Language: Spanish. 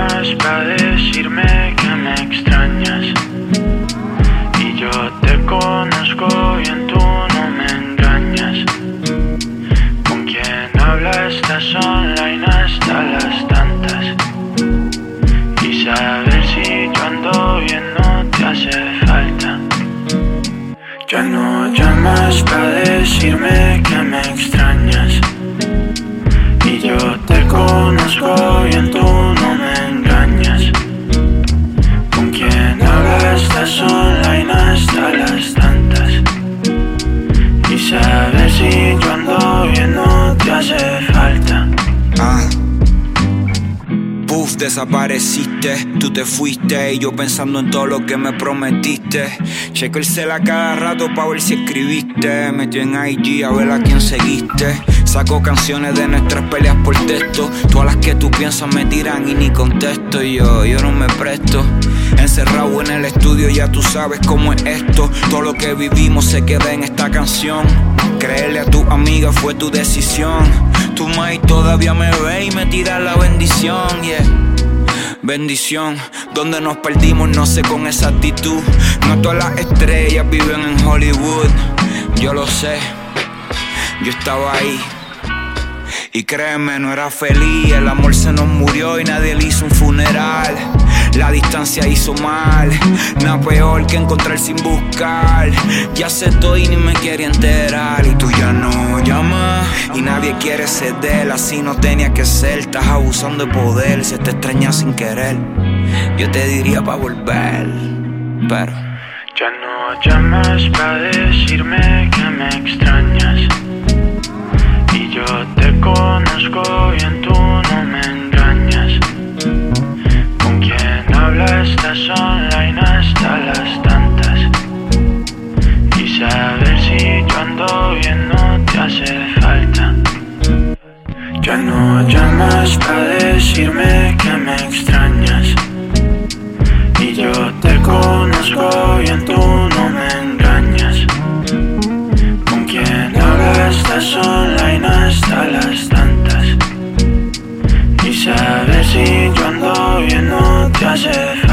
llamas para decirme que me extrañas. Y yo te conozco y en tú no me engañas. Con quien habla estás online hasta las tantas. Y saber si yo ando bien no te hace falta. Ya no llamas para decirme que me extrañas. Hace falta. Ah. Puff, desapareciste, tú te fuiste y yo pensando en todo lo que me prometiste. Checo el cel a cada rato pa' ver si escribiste. Metió en IG a ver a quién seguiste. Saco canciones de nuestras peleas por texto. Todas las que tú piensas me tiran y ni contesto. Yo, yo no me presto. Encerrado en el estudio, ya tú sabes cómo es esto. Todo lo que vivimos se queda en esta canción. Creerle a tu amiga fue tu decisión. Tu mai todavía me ve y me tira la bendición, yeah. Bendición, donde nos perdimos, no sé con esa actitud. No todas las estrellas viven en Hollywood. Yo lo sé, yo estaba ahí. Y créeme, no era feliz, el amor se nos murió y nadie le hizo un funeral. La distancia hizo mal, nada peor que encontrar sin buscar. Ya sé todo y ni me quiere enterar. Y tú ya no llamas y nadie quiere ceder. Así no tenía que ser, estás abusando de poder. Se te extraña sin querer. Yo te diría pa' volver, pero. Ya no llamas para decirme que me extrañas. Y yo te conozco bien, Ya no llamas para decirme que me extrañas. Y yo te conozco y en tú no me engañas. Con quien ahora estás online hasta las tantas. Y saber si yo ando bien no te hace.